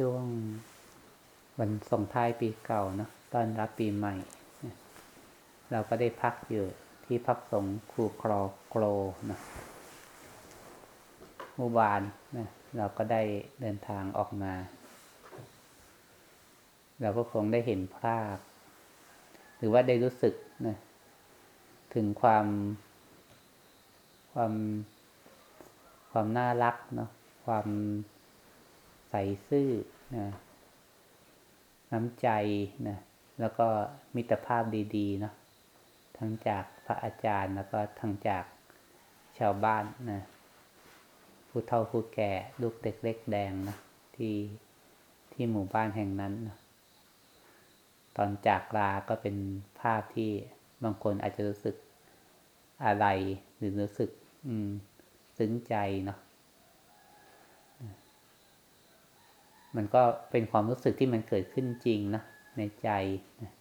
ช่วงวันส่งท้ายปีเก่าเนาะตอนรับปีใหม่ เราก็ได้พักอยู่ที่พักสงครูครอโกรนะเมื่อวานนะเราก็ได้เดินทางออกมา เราก็คงได้เห็นภาพ หรือว่าได้รู้สึกนะถึงความความความน่ารักเนาะความ ใส่ซื่อนะน้ำใจนะแล้วก็มิตรภาพดีๆเนาะทั้งจากพระอาจารย์แล้วก็ทั้งจากชาวบ้านนะผู้เฒ่าผู้แก่ลูกเด็กเล็กแดงนะที่ที่หมู่บ้านแห่งนั้นนะตอนจากลาก็เป็นภาพที่บางคนอาจจะรู้สึกอะไรหรือรู้สึก อืม ซึ้งใจเนาะ มันก็เป็นความรู้สึกที่มันเกิดขึ้นจริงนะในใจนะ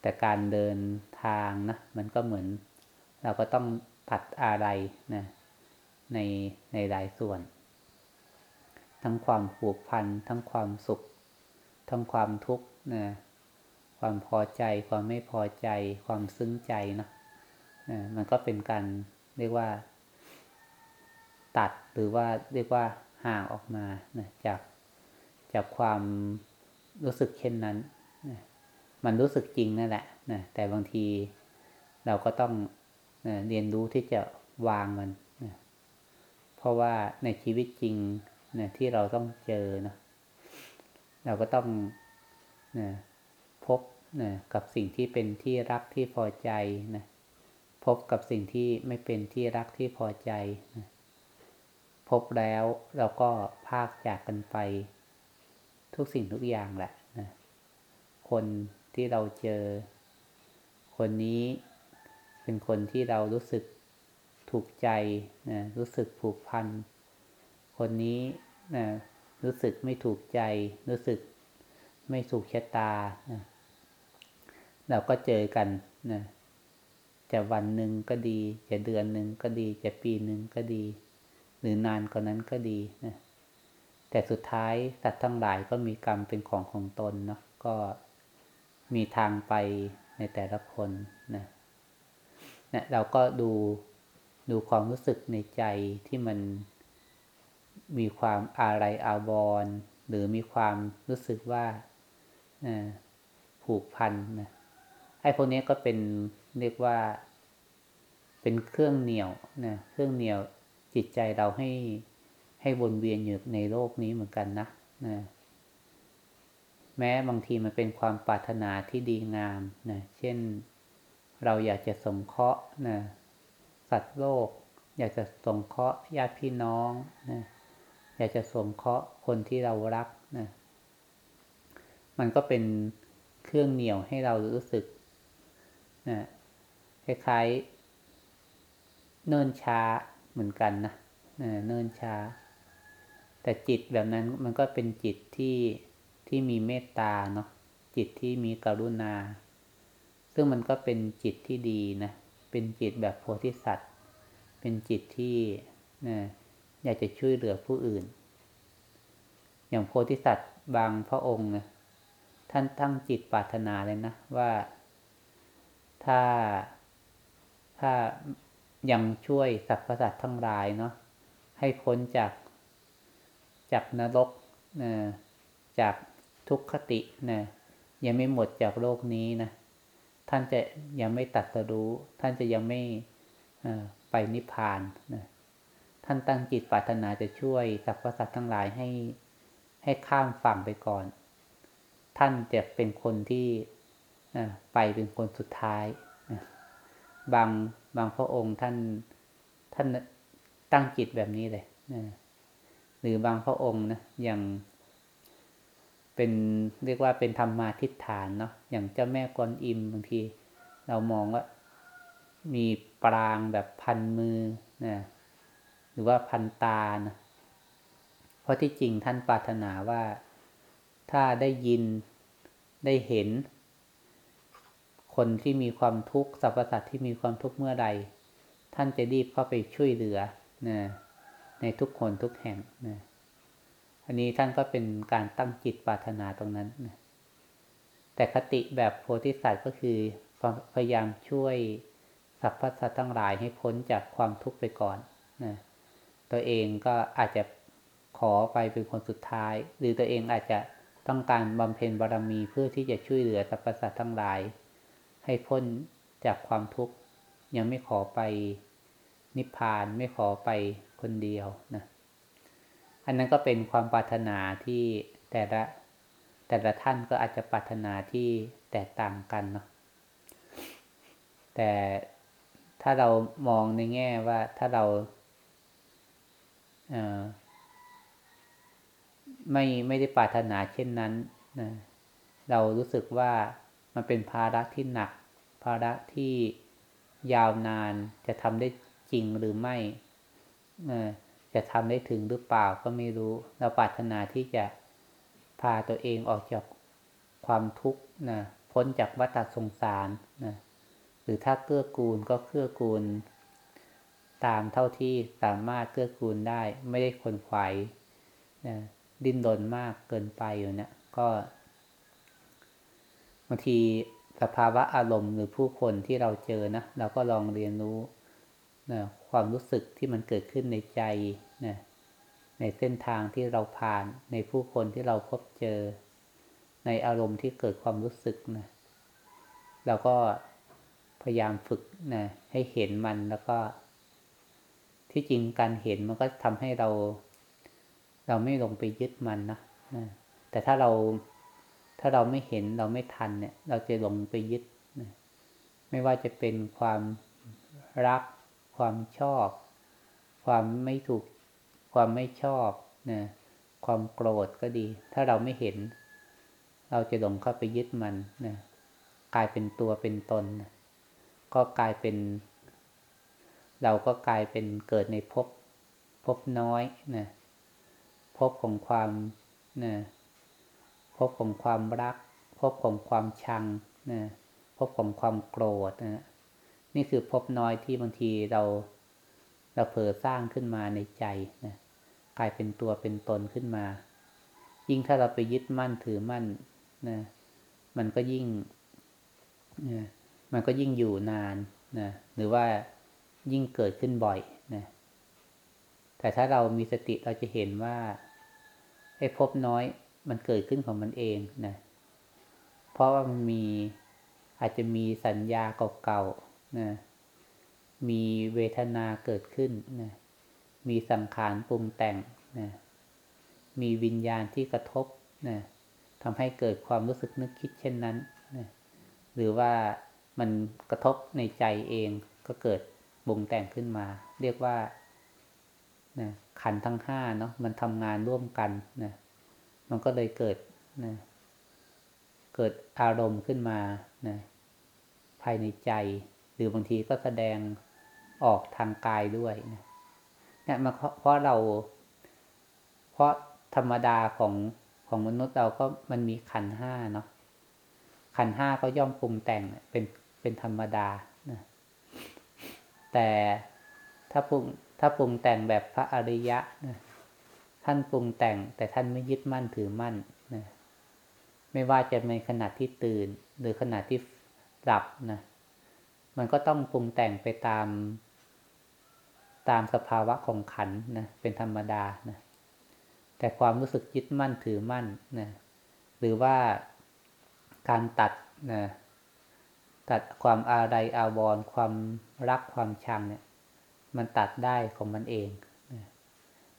แต่การเดินทางนะมันก็เหมือน เราก็ต้องผัดอะไรนะในในหลายส่วน ทั้งความผูกพัน ทั้งความสุข ทั้งความทุกข์นะความพอใจความไม่พอใจ ความซึ้งใจนะนะมันก็เป็นการเรียกว่า ตัดหรือว่าเรียกว่าห่างออกมานะจาก จากความรู้สึกเช่นนั้นนะมันรู้สึกจริงนั่นแหละนะแต่บางทีเราก็ต้องนะเรียนรู้ที่จะวางมันนะเพราะว่าในชีวิตจริงนะที่เราต้องเจอนะเราก็ต้องนะพบนะกับสิ่งที่เป็นที่รักที่พอใจนะพบกับสิ่งที่ไม่เป็นที่รักที่พอใจนะพบแล้วเราก็พากจากกันไป ทุกสิ่งทุกอย่างแหละนะคนที่เราเจอ คนนี้เป็นคนที่เรารู้สึกถูกใจนะรู้สึกผูกพัน คนนี้นะรู้สึกไม่ถูกใจ รู้สึกไม่ถูกชะตานะเราก็เจอกันนะจะวันหนึ่งก็ดี จะเดือนหนึ่งก็ดี จะปีหนึ่งก็ดี หรือนานกว่านั้นก็ดีนะ แต่สุดท้ายสัตว์ทั้งหลายก็มีกรรมเป็นของของตนเนาะก็มีทางไปในแต่ละคนนะนะเราก็ดูดูความรู้สึกในใจที่มันมีความอะไรอาวรณ์หรือมีความรู้สึกว่าผูกพันนะไอ้พวกนี้ก็เป็นเรียกว่า เป็นเครื่องเหนี่ยวนะเครื่องเหนี่ยวจิตใจเราให้ ให้วนเวียนอยู่ในโลกนี้เหมือนกันนะนะแม้บางทีมันเป็นความปรารถนาที่ดีงามนะเช่นเราอยากจะสงเคราะห์นะสัตว์โลก อยากจะสงเคราะห์ญาติพี่น้องนะอยากจะสงเคราะห์คนที่เรารักนะมันก็เป็นเครื่องเหนี่ยวให้เรารู้สึกนะคล้ายๆเนิ่นช้าเหมือนกันนะเนิ่นช้า แต่จิตแบบนั้นมันก็เป็นจิตที่ที่มีเมตตาเนาะจิตที่มีกรุณา ซึ่งมันก็เป็นจิตที่ดีนะเป็นจิตแบบโพธิสัตว์ เป็นจิตที่นะอยากจะช่วยเหลือผู้อื่น อย่างโพธิสัตว์บางพระองค์นะท่านตั้งจิตปรารถนาเลยนะว่าถ้าถ้ายังช่วยสรรพสัตว์ทั้งหลายเนาะให้พ้นจาก จากนรกนะจากทุกขตินะยังไม่หมดจากโลกนี้นะท่านจะยังไม่ตัดสรู้ ท่านจะยังไม่ไปนิพพานนะท่านตั้งจิตปรารถนาจะช่วยสรรพสัตว์ทั้งหลายให้ให้ข้ามฝั่งไปก่อน ท่านจะเป็นคนที่ไปเป็นคนสุดท้าย บางบางพระองค์ท่านท่านตั้งจิตแบบนี้เลยนะ หรือบางพระองค์นะอย่างเป็นเรียกว่าเป็นธรรมาทิฏฐานเนาะอย่างเจ้าแม่กวนอิมบางที เรามองว่ามีปรางแบบพันมือนะหรือว่าพันตานะเพราะที่จริงท่านปรารถนาว่าถ้าได้ยินได้เห็น คนที่มีความทุกข์สรรพสัตว์ที่มีความทุกข์เมื่อใด ท่านจะรีบเข้าไปช่วยเหลือนะ ในทุกคนทุกแห่งนะอันนี้ท่านก็เป็นการตั้งจิตปรารถนาตรงนั้นนะแต่คติแบบโพธิสัตว์ก็คือพยายามช่วยสรรพสัตว์ทั้งหลายให้พ้นจากความทุกข์ไปก่อนนะตัวเองก็อาจจะขอไปเป็นคนสุดท้าย หรือตัวเองอาจจะต้องการบำเพ็ญบารมีเพื่อที่จะช่วยเหลือสรรพสัตว์ทั้งหลาย ให้พ้นจากความทุกข์ ยังไม่ขอไปนิพพานไม่ขอไป คนเดียวนะอันนั้นก็เป็นความปรารถนาที่แต่ละแต่ละท่านก็อาจจะปรารถนาที่แตกต่างกันเนาะแต่ถ้าเรามองในแง่ว่าถ้าเราเไม่ไม่ได้ปรารถนาเช่นนั้นนะเรารู้สึกว่ามันเป็นภาระที่หนัก ภาระที่ยาวนานจะทำได้จริงหรือไม่ จะทำได้ถึงหรือเปล่าก็ไม่รู้ เราปรารถนาที่จะพาตัวเองออกจากความทุกข์นะพ้นจากวัฏสงสารนะหรือถ้าเกื้อกูลก็เกื้อกูล ตามเท่าที่สามารถเกื้อกูลได้ ไม่ได้คนขวายนะดิ้นรนมากเกินไปอยู่เนะก็บางทีสภาวะอารมณ์หรือผู้คนที่เราเจอนะเราก็ลองเรียนรู้นะ ความรู้สึกที่มันเกิดขึ้นในใจนะในเส้นทางที่เราผ่านในผู้คนที่เราพบเจอ ในอารมณ์ที่เกิดความรู้สึกนะเราก็พยายามฝึกนะให้เห็นมันแล้วก็ ที่จริงการเห็นมันก็ทำให้เรา เราไม่ลงไปยึดมันนะนะแต่ถ้าเราถ้าเราไม่เห็นเราไม่ทันเนี่ย เราจะลงไปยึดนะไม่ว่าจะเป็นความรัก ความชอบ ความไม่ถูก ความไม่ชอบนะความโกรธก็ดี ถ้าเราไม่เห็น เราจะหลงเข้าไปยึดมันนะกลายเป็นตัวเป็นตนนะก็กลายเป็น เราก็กลายเป็นเกิดในภพภพน้อยนะภพของความนะภพของความรักภพของความชังนะภพของความโกรธนะ นี่คือภพน้อยที่บางทีเราเราเผลอสร้างขึ้นมาในใจนะกลายเป็นตัวเป็นตนขึ้นมา ยิ่งถ้าเราไปยึดมั่นถือมั่นนะมันก็ยิ่งนะมันก็ยิ่งอยู่นานนะหรือว่ายิ่งเกิดขึ้นบ่อยนะแต่ถ้าเรามีสติเราจะเห็นว่าไอ้พบน้อยมันเกิดขึ้นของมันเองนะเพราะว่ามันมีอาจจะมีสัญญาเก่าๆ นะมีเวทนาเกิดขึ้นนะมีสังขารปรุงแต่งนะมีวิญญาณที่กระทบนะทำให้เกิดความรู้สึกนึกคิดเช่นนั้นนะหรือว่ามันกระทบในใจเองก็เกิดบ่งแต่งขึ้นมา เรียกว่านะขันทั้งห้าเนาะมันทำงานร่วมกันนะมันก็เลยเกิดนะเกิดอารมณ์ขึ้นมานะภายในใจ หรือบางทีก็แสดงออกทางกายด้วยนะเนี่ยมันเพราะเรา เพราะธรรมดาของของมนุษย์เราก็มันมีขันห้าเนาะขันห้าก็ย่อมปรุงแต่งเป็นเป็นธรรมดานะแต่ถ้าปรุงถ้าปรุงแต่งแบบพระอริยะนะท่านปรุงแต่งแต่ท่านไม่ยึดมั่นถือมั่นนะไม่ว่าจะในขณะที่ตื่น หรือขณะที่หลับนะ มันก็ต้องปรุงแต่งไปตาม ตามสภาวะของขันนะเป็นธรรมดานะแต่ความรู้สึกยึดมั่นถือมั่นนะหรือว่าการตัดนะตัดความอาไรอาวรความรักความชังเนี่ย มันตัดได้ของมันเองนะ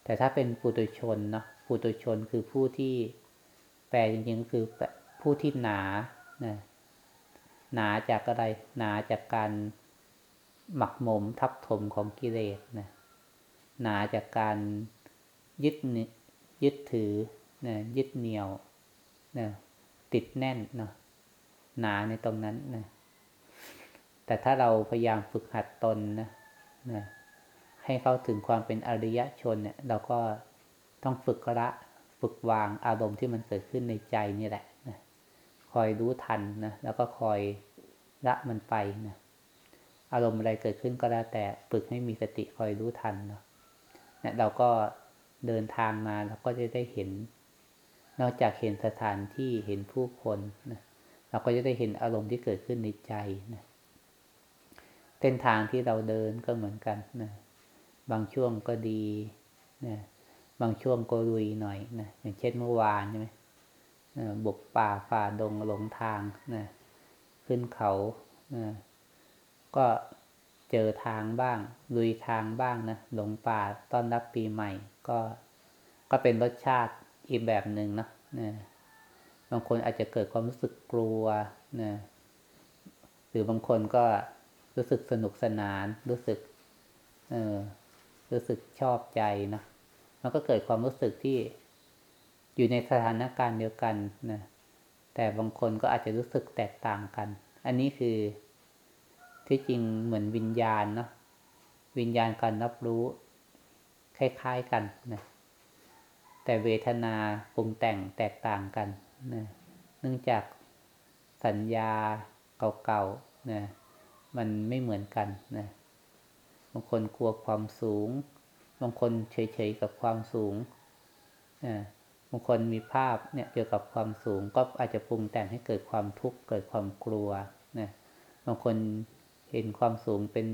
แต่ถ้าเป็นปุตุชนเนาะปุตุชนคือผู้ที่แปลจริงๆก็คือผู้ที่หนานะ หนาจากอะไรหนาจากการหมักหมมทับถมของกิเลสนะหนาจากการยึดยึดถือนะยึดเหนี่ยวนะติดแน่นเนาะหนาในตรงนั้นนะแต่ถ้าเราพยายามฝึกหัดตนนะนะให้เข้าถึงความเป็นอริยชนเนี่ย เราก็ต้องฝึกละ ฝึกวางอารมณ์ที่มันเกิดขึ้นในใจนี่แหละนะ คอยรู้ทันนะแล้วก็คอยละมันไปนะอารมณ์อะไรเกิดขึ้นก็แล้วแต่ฝึกให้มีสติคอยรู้ทันเนาะเนี่ยเราก็เดินทางมาเราก็จะได้เห็น นอกจากเห็นสถานที่เห็นผู้คนนะเราก็จะได้เห็นอารมณ์ที่เกิดขึ้นในใจนะเส้นทางที่เราเดินก็เหมือนกันนะบางช่วงก็ดีนะบางช่วงก็ลุยหน่อยนะอย่างเช่นเมื่อวานใช่ไหม บุกป่าฝ่าดงหลงทางนะขึ้นเขานะก็เจอทางบ้างลุยทางบ้างนะหลงป่าต้อนรับปีใหม่ ก็ก็เป็นรสชาติอีกแบบหนึ่งนะนะบางคนอาจจะเกิดความรู้สึกกลัวนะหรือบางคนก็รู้สึกสนุกสนาน รู้สึกเออรู้สึกชอบใจนะมันก็เกิดความรู้สึกที่ อยู่ในสถานการณ์เดียวกันนะแต่บางคนก็อาจจะรู้สึกแตกต่างกัน อันนี้คือที่จริงเหมือนวิญญาณเนาะวิญญาณการรับรู้ คล้าย ๆกันนะแต่เวทนาปรุงแต่งแตกต่างกันนะเนื่องจากสัญญาเก่าๆนะมันไม่เหมือนกันนะบางคนกลัวความสูง บางคนเฉยๆกับความสูงนะ บางคนมีภาพเนี่ยเกี่ยวกับความสูงก็อาจจะปรุงแต่งให้เกิดความทุกข์เกิดความกลัวนะบางคนเห็นความสูงเป็น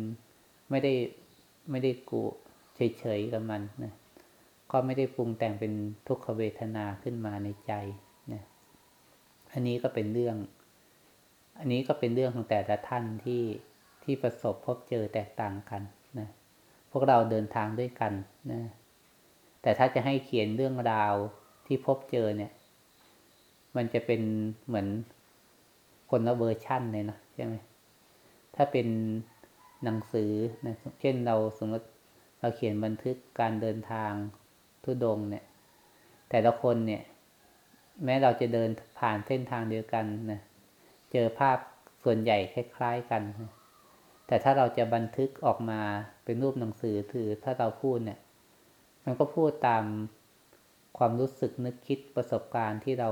ไม่ได้ไม่ได้กูเฉยๆกับมันนะก็ไม่ได้ปรุงแต่งเป็นทุกขเวทนาขึ้นมาในใจนะอันนี้ก็เป็นเรื่อง อันนี้ก็เป็นเรื่องของแต่ละท่านที่ที่ประสบพบเจอแตกต่างกันนะพวกเราเดินทางด้วยกันนะแต่ถ้าจะให้เขียนเรื่องราว ที่พบเจอเนี่ย มันจะเป็นเหมือนคนละเวอร์ชั่นเลยนะใช่ไหมถ้าเป็นหนังสือนะเช่นเราสมมติเราเขียนบันทึกการเดินทางทุดงเนี่ย แต่ละคนเนี่ย แม้เราจะเดินผ่านเส้นทางเดียวกันนะเจอภาพส่วนใหญ่คล้าย ๆกันนะแต่ถ้าเราจะบันทึกออกมาเป็นรูปหนังสือถือถ้าเราพูดเนี่ย มันก็พูดตาม ความรู้สึกนึกคิดประสบการณ์ที่เรา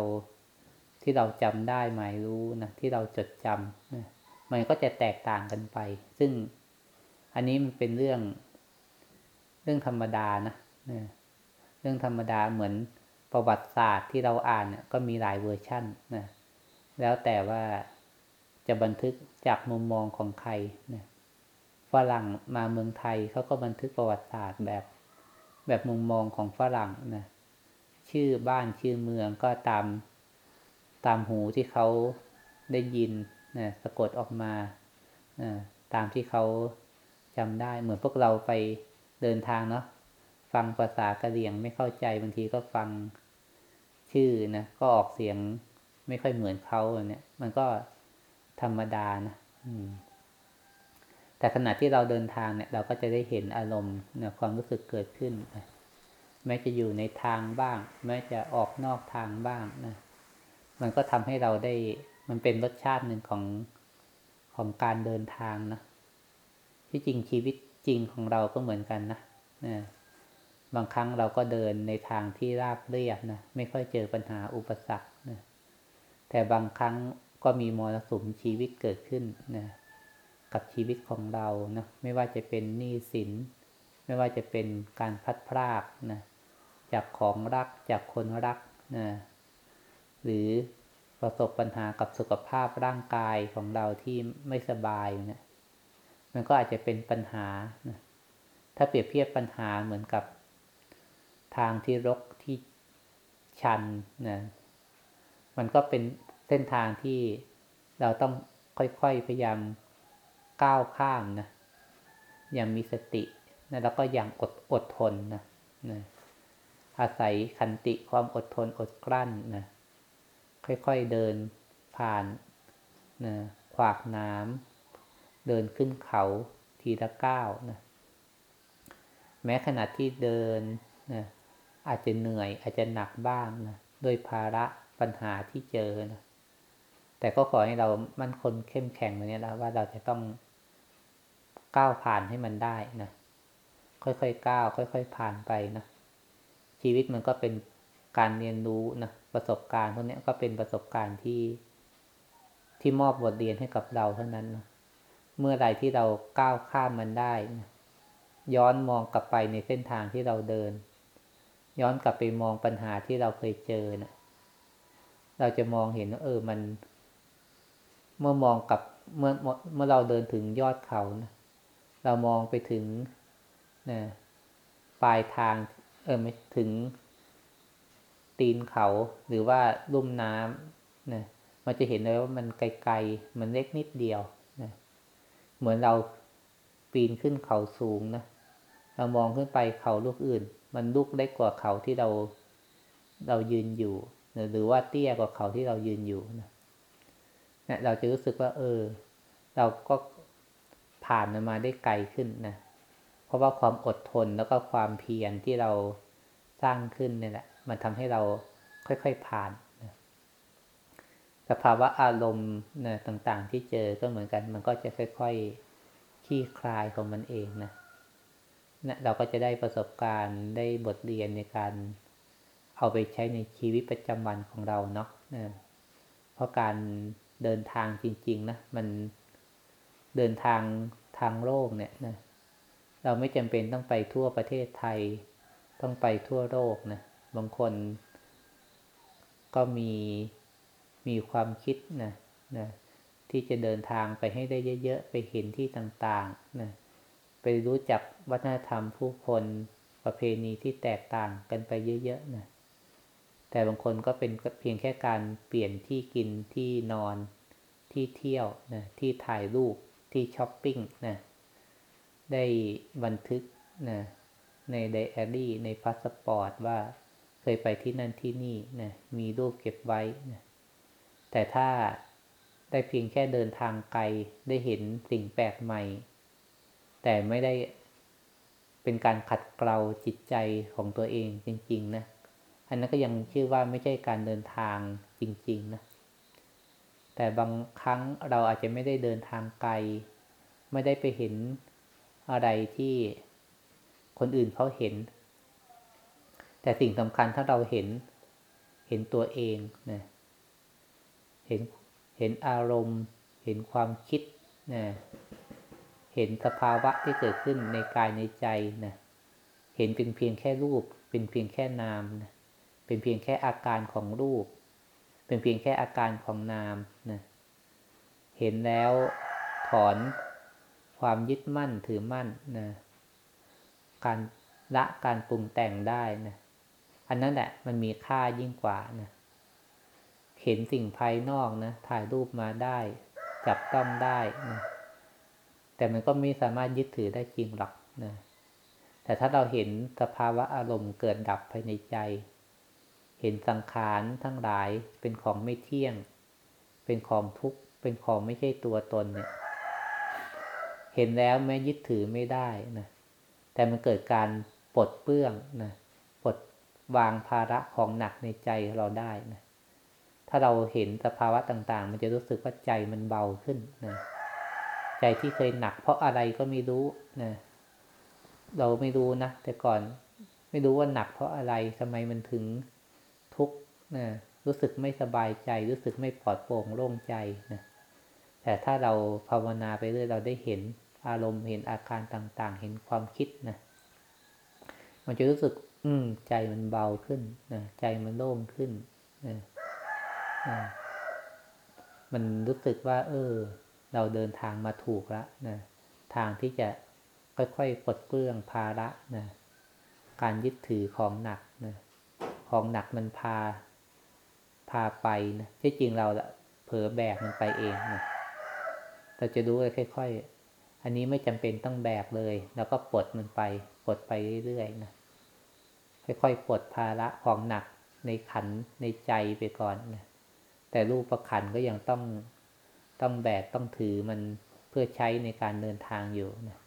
ที่เราจำได้หมายรู้นะที่เราจดจำนะมันก็จะแตกต่างกันไป ซึ่งอันนี้มันเป็นเรื่อง เรื่องธรรมดานะเรื่องธรรมดาเหมือนประวัติศาสตร์ที่เราอ่านเนี่ยก็มีหลายเวอร์ชั่นนะแล้วแต่ว่าจะบันทึกจากมุมมองของใครนะฝรั่งมาเมืองไทยเขาก็บันทึกประวัติศาสตร์แบบ แบบมุมมองของฝรั่งนะ ชื่อบ้านชื่อเมืองก็ตามตามหูที่เขาได้ยินนะสะกดออกมานะตามที่เขาจำได้เหมือนพวกเราไปเดินทางเนาะฟังภาษากะเหรี่ยงไม่เข้าใจบางทีก็ฟังชื่อนะก็ออกเสียงไม่ค่อยเหมือนเขาเนี่ย มันก็ธรรมดานะแต่ขณะที่เราเดินทางเนี่ย เราก็จะได้เห็นอารมณ์ความรู้สึกเกิดขึ้นนะ แม้จะอยู่ในทางบ้าง แม้จะออกนอกทางบ้างนะมันก็ทำให้เราได้มันเป็นรสชาติหนึ่งของของการเดินทางนะที่จริงชีวิตจริงของเราก็เหมือนกันนะนะบางครั้งเราก็เดินในทางที่ราบเรียบนะไม่ค่อยเจอปัญหาอุปสรรคนะแต่บางครั้งก็มีมรสุมชีวิตเกิดขึ้นนะกับชีวิตของเรานะไม่ว่าจะเป็นหนี้สิน ไม่ว่าจะเป็นการพัดพรากนะจากของรักจากคนรักนะหรือประสบปัญหากับสุขภาพร่างกายของเราที่ไม่สบายเนะี่ยมันก็อาจจะเป็นปัญหานะถ้าเปรียบเทียบปัญหาเหมือนกับทางที่รกที่ชันนะมันก็เป็นเส้นทางที่เราต้องค่อยๆพยายามก้าวข้ามนะอย่างมีสติ นะแล้วก็อย่างอดอดทนนะนะอาศัยขันติความอดทนอดกลั้นนะค่อยๆเดินผ่านนะขวากน้ำเดินขึ้นเขาทีละก้าวนะแม้ขณะที่เดินนะอาจจะเหนื่อยอาจจะหนักบ้างนะด้วยภาระปัญหาที่เจอนะแต่ก็ขอให้เรามั่นคงเข้มแข็งแบบนี้แล้วว่าเราจะต้องก้าวผ่านให้มันได้นะ ค่อยๆก้าวค่อย ๆ ผ่านไปนะชีวิตมันก็เป็นการเรียนรู้นะประสบการณ์พวกนี้ก็เป็นประสบการณ์ที่ที่มอบบทเรียนให้กับเราเท่านั้นนะเมื่อใดที่เราก้าวข้ามมันได้นะย้อนมองกลับไปในเส้นทางที่เราเดิน ย้อนกลับไปมองปัญหาที่เราเคยเจอนะเราจะมองเห็นว่าเออมัน เมื่อมองกับเมื่อเมื่อเราเดินถึงยอดเขานะเรามองไปถึง นะปลายทางเออไม่ถึงตีนเขาหรือว่าลุ่มน้ำนะมันจะเห็นเลยว่ามันไกลๆ มันเล็กนิดเดียวนะเหมือนเราปีนขึ้นเขาสูงนะเรามองขึ้นไปเขาลูกอื่น มันลูกเล็กกว่าเขาที่เราเรายืนอยู่หรือว่าเตี้ยกว่าเขาที่เรายืนอยู่นะนี่ยเราจะรู้สึกว่า เออ เราก็ผ่านมันมาได้ไกลขึ้นนะ เพราะว่าความอดทนแล้วก็ความเพียรที่เราสร้างขึ้นเนี่ยแหละมันทำให้เราค่อยๆผ่านนะสภาวะอารมณ์นะต่างๆ ที่เจอก็เหมือนกัน มันก็จะค่อยๆคลี่คลายของมันเองนะนะเราก็จะได้ประสบการณ์ได้บทเรียนในการเอาไปใช้ในชีวิตประจำวันของเราเนาะนะเพราะการเดินทางจริง ๆ นะ มันเดินทางทางโลกเนี่ยนะ เราไม่จำเป็นต้องไปทั่วประเทศไทย ต้องไปทั่วโลกนะ บางคน ก็มีมีความคิดนะนะที่จะเดินทางไปให้ได้เยอะๆ ไปเห็นที่ต่างๆนะไปรู้จักวัฒนธรรมผู้คนประเพณีที่แตกต่างกันไปเยอะๆนะแต่บางคนก็เป็นเพียงแค่การเปลี่ยนที่กินที่นอนที่เที่ยวนะที่ถ่ายรูปที่ช้อปปิ้งนะ ได้บันทึกนะในไดอารี่ ในพาสปอร์ตว่าเคยไปที่นั่นที่นี่นะมีรูปเก็บไว้นะแต่ถ้าได้เพียงแค่เดินทางไกลได้เห็นสิ่งแปลกใหม่ แต่ไม่ได้เป็นการขัดเกลาจิตใจของตัวเองจริง ๆ นะ อันนั้นก็ยังชื่อว่าไม่ใช่การเดินทางจริง ๆ นะ แต่บางครั้งเราอาจจะไม่ได้เดินทางไกล ไม่ได้ไปเห็น อะไรที่คนอื่นเขาเห็น แต่สิ่งสำคัญถ้าเราเห็น เห็นตัวเองนะเห็นเห็นอารมณ์ เห็นความคิดนะเห็นสภาวะที่เกิดขึ้นในกายในใจนะเห็นเป็นเพียงแค่รูป เป็นเพียงแค่นามนะเป็นเพียงแค่อาการของรูป เป็นเพียงแค่อาการของนามนะเห็นแล้วถอน ความยึดมั่นถือมั่นนะการละการปรุงแต่งได้นะอันนั้นแหละมันมีค่ายิ่งกว่านะเห็นสิ่งภายนอกนะถ่ายรูปมาได้ จับต้องได้นะแต่มันก็ไม่สามารถยึดถือได้จริงหรอกนะแต่ถ้าเราเห็นสภาวะอารมณ์เกิดดับภายในใจ เห็นสังขารทั้งหลายเป็นของไม่เที่ยง เป็นของทุกข์ เป็นของไม่ใช่ตัวตนเนี่ย เห็นแล้วแม้ยึดถือไม่ได้นะแต่มันเกิดการปลดเปื้องนะปลดวางภาระของหนักในใจเราได้นะถ้าเราเห็นสภาวะต่าง ๆ มันจะรู้สึกว่าใจมันเบาขึ้นนะใจที่เคยหนัก เพราะอะไรก็ไม่รู้นะเราไม่รู้นะแต่ก่อนไม่รู้ว่าหนักเพราะอะไรทำไมมันถึงทุกข์นะรู้สึกไม่สบายใจ รู้สึกไม่ปลอดโปร่งโล่งใจนะแต่ถ้าเราภาวนาไปเรื่อยเราได้เห็น อารมณ์เห็นอาการต่างๆ เห็นความคิดนะ มันจะรู้สึก อืม ใจมันเบาขึ้นนะใจมันโล่งขึ้นนะนะมันรู้สึกว่า เออ เราเดินทางมาถูกแล้วนะทางที่จะค่อยๆปลดเปลื้องภาระนะการยึดถือของหนักนะของหนักมันพา พาไปนะที่จริงเราเผลอแบกมันไปเองนะเราจะรู้เลยค่อยๆ อันนี้ไม่จำเป็นต้องแบกเลย แล้วก็ปลดมันไปปลดไปเรื่อยๆนะค่อยๆปลดภาระของหนักในขันในใจไปก่อนนะแต่รูปประขันก็ยังต้องต้องแบกต้องถือมันเพื่อใช้ในการเดินทางอยู่นะ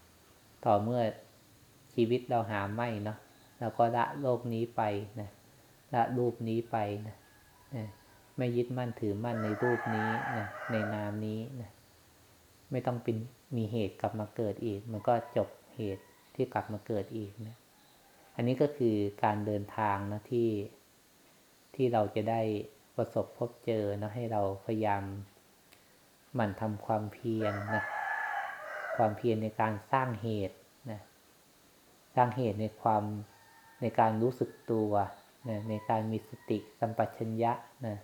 ต่อเมื่อชีวิตเราหาไม่เนาะเราก็ละโลกนี้ไปนะละรูปนี้ไปนะนะไม่ยึดมั่นถือมั่นในรูปนี้นะในนามนี้นะไม่ต้องเป็น มีเหตุกลับมาเกิดอีก มันก็จบเหตุที่กลับมาเกิดอีกนะอันนี้ก็คือการเดินทางนะที่ที่เราจะได้ประสบพบเจอนะให้เราพยายามหมั่นทำความเพียรนนะความเพียรในการสร้างเหตุนะสร้างเหตุในความในการรู้สึกตัวนะในการมีสติสัมปชัญญะนะ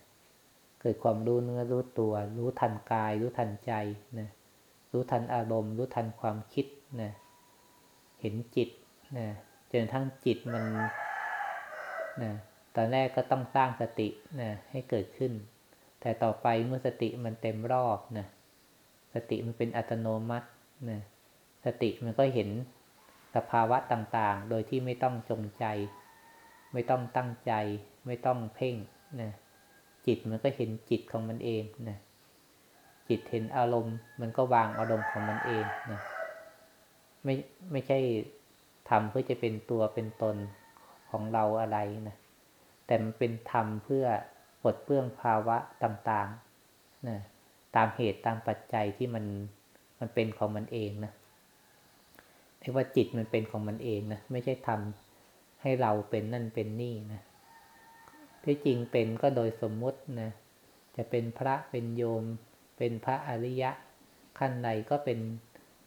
เกิดความรู้เนื้อรู้ตัว รู้ทันกาย รู้ทันใจนะ รู้ทันอารมณ์ รู้ทันความคิดนะเห็นจิตนะจนทั้งจิตมันนะตอนแรกก็ต้องสร้างสตินะให้เกิดขึ้น แต่ต่อไปเมื่อสติมันเต็มรอบนะสติมันเป็นอัตโนมัตินะสติมันก็เห็นสภาวะต่างๆ โดยที่ไม่ต้องจงใจ ไม่ต้องตั้งใจ ไม่ต้องเพ่งนะจิตมันก็เห็นจิตของมันเองนะ จิตเห็นอารมณ์ มันก็วางอารมณ์ของมันเองนะไม่ไม่ใช่ทำเพื่อจะเป็นตัวเป็นตนของเราอะไรนะแต่มันเป็นธรรมเพื่อปลดเปลื้องภาวะต่างๆนะตามเหตุตามปัจจัยที่มันมันเป็นของมันเองนะเรียกว่าจิตมันเป็นของมันเองนะไม่ใช่ทำให้เราเป็นนั่นเป็นนี่นะที่จริงเป็นก็โดยสมมุตินะจะเป็นพระเป็นโยม เป็นพระอริยะขั้นในก็เป็น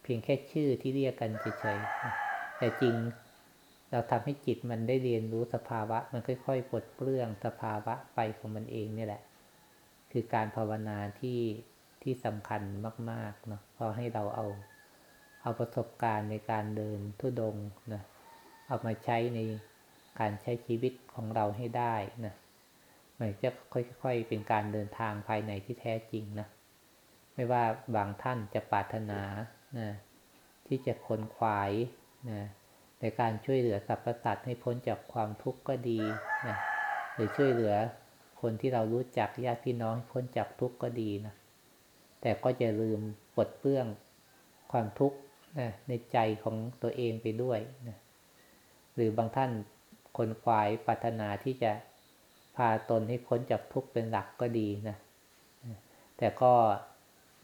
เพียงแค่ชื่อที่เรียกกันเฉยๆแต่จริงเราทำให้จิตมันได้เรียนรู้สภาวะ มันค่อยๆปลดเปลื้องสภาวะไปของมันเองนี่แหละ คือการภาวนาที่ที่สำคัญมากๆเนาะพอให้เราเอา เอาประสบการณ์ในการเดินทุดงนะเอามาใช้ในการใช้ชีวิตของเราให้ได้นะมันจะค่อยๆ เป็นการเดินทางภายในที่แท้จริงนะ ไม่ว่าบางท่านจะปรารถนานะที่จะคนขวายนะในการช่วยเหลือสรรพสัตว์ให้พ้นจากความทุกข์ก็ดีนะหรือช่วยเหลือคนที่เรารู้จักญาติพี่น้องให้พ้นจากทุกข์ก็ดีนะแต่ก็จะลืมปลดเปลื้องความทุกข์นะในใจของตัวเองไปด้วยนะหรือบางท่านคนควายปรารถนาที่จะพาตนให้พ้นจากทุกข์เป็นหลักก็ดีนะแต่ก็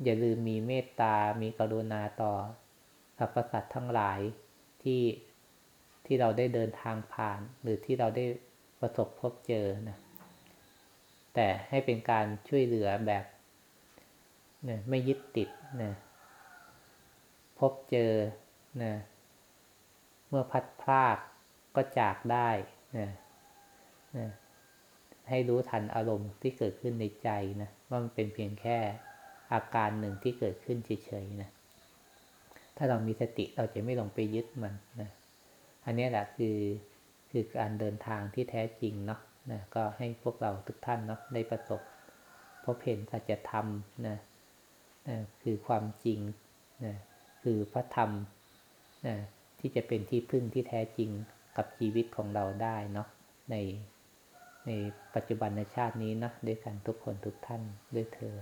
อย่าลืมมีเมตตา มีกรุณาต่อสรรพสัตว์ทั้งหลายที่ที่เราได้เดินทางผ่าน หรือที่เราได้ประสบพบเจอนะแต่ให้เป็นการช่วยเหลือแบบนะไม่ยึดติดนะพบเจอนะเมื่อพัดพลากก็จากได้นะนะให้รู้ทันอารมณ์ที่เกิดขึ้นในใจนะว่ามันเป็นเพียงแค่ อาการหนึ่งที่เกิดขึ้นเฉยๆนะ ถ้าเรามีสติเราจะไม่ลงไปยึดมันนะ อันนี้แหละคือคือการเดินทางที่แท้จริงเนาะนะก็ให้พวกเราทุกท่านเนาะได้ประสบพบเห็นสัจธรรมนะนะคือความจริงนะคือพระธรรมนะที่จะเป็นที่พึ่งที่แท้จริงกับชีวิตของเราได้เนาะในในปัจจุบันในชาตินี้นะด้วยกันทุกคนทุกท่านด้วยเทอ